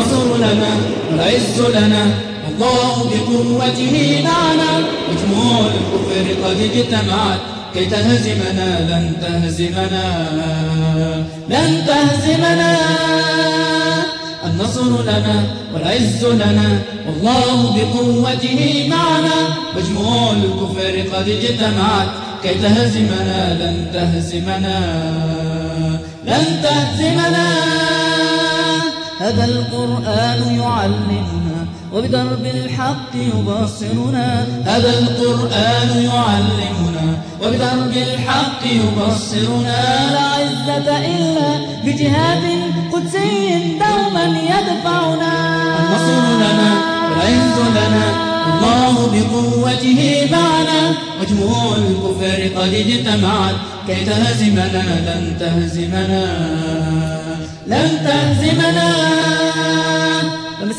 النصر لنا والعز لنا والله بقوته معنا مجموع الكفر قد اجتمعت كي تهزمنا لن تهزمنا لن تهزمنا. النصر لنا والعز لنا والله بقوته معنا مجموع الكفر قد اجتمعت كي تهزمنا لن تهزمنا لن تهزمنا. هذا القرآن يعلمنا وبدرب الحق يبصرنا. هذا القرآن يعلمنا وبدرب الحق يبصرنا. لا عزة إلا بجهاد قدسي دوما يدفعنا. النصر لنا والعز لنا الله بقوته معنا. مجموع الكفر قد اجتمعت كي تهزمنا لن تهزمنا. لن تهزمنا.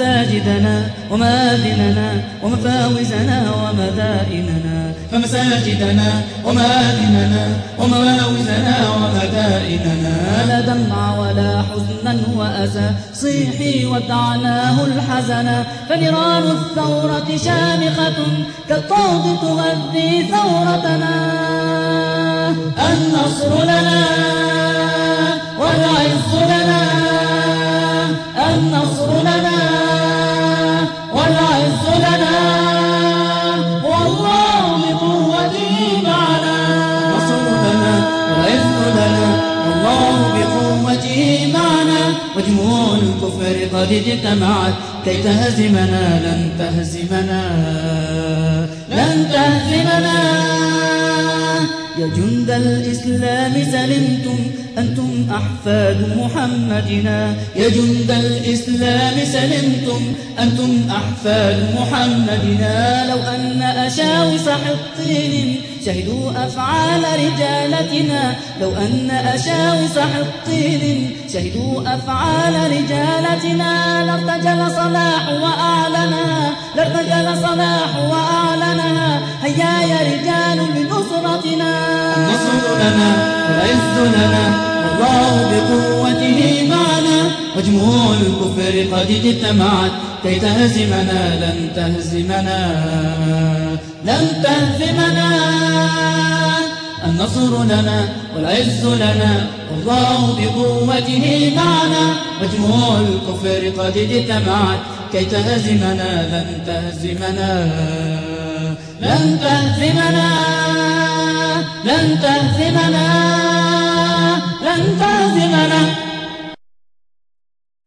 فمساجدنا ومادننا ومفاوزنا ومدائننا فمساجدنا ومادننا ومفاوزنا ومدائننا. لا دمع ولا حزنا وأسى صيحي ودعناه الحزنا فنيران الثورة شامخة كالطود تغذي ثورتنا. قد اجتمعت كي تهزمنا لن تهزمنا لن تهزمنا. يا جند الإسلام سلمتم أنتم أحفاد محمدنا. يا جند الإسلام سلمتم أنتم أحفاد محمدنا. لو أن أشاوس حطين شهدوا أفعال رجالتنا. لو أن أشاوس حطين شهدوا أفعال رجالتنا لارتجل صلاح وأعلنها لارتجل صلاح وأعلنها هيا يا رجال لنصرتنا النصر لنا والعز لنا والله بقوته معنا. مجموع الكفر قد اجتمعت كي تهزمنا لن تهزمنا لن تهزمنا. النصر لنا والعز لنا والله بقوته معنا مجموع الكفر قد اجتمعت. كي تهزمنا لن تهزمنا. لن تهزمنا. لن تهزمنا. لن تهزمنا.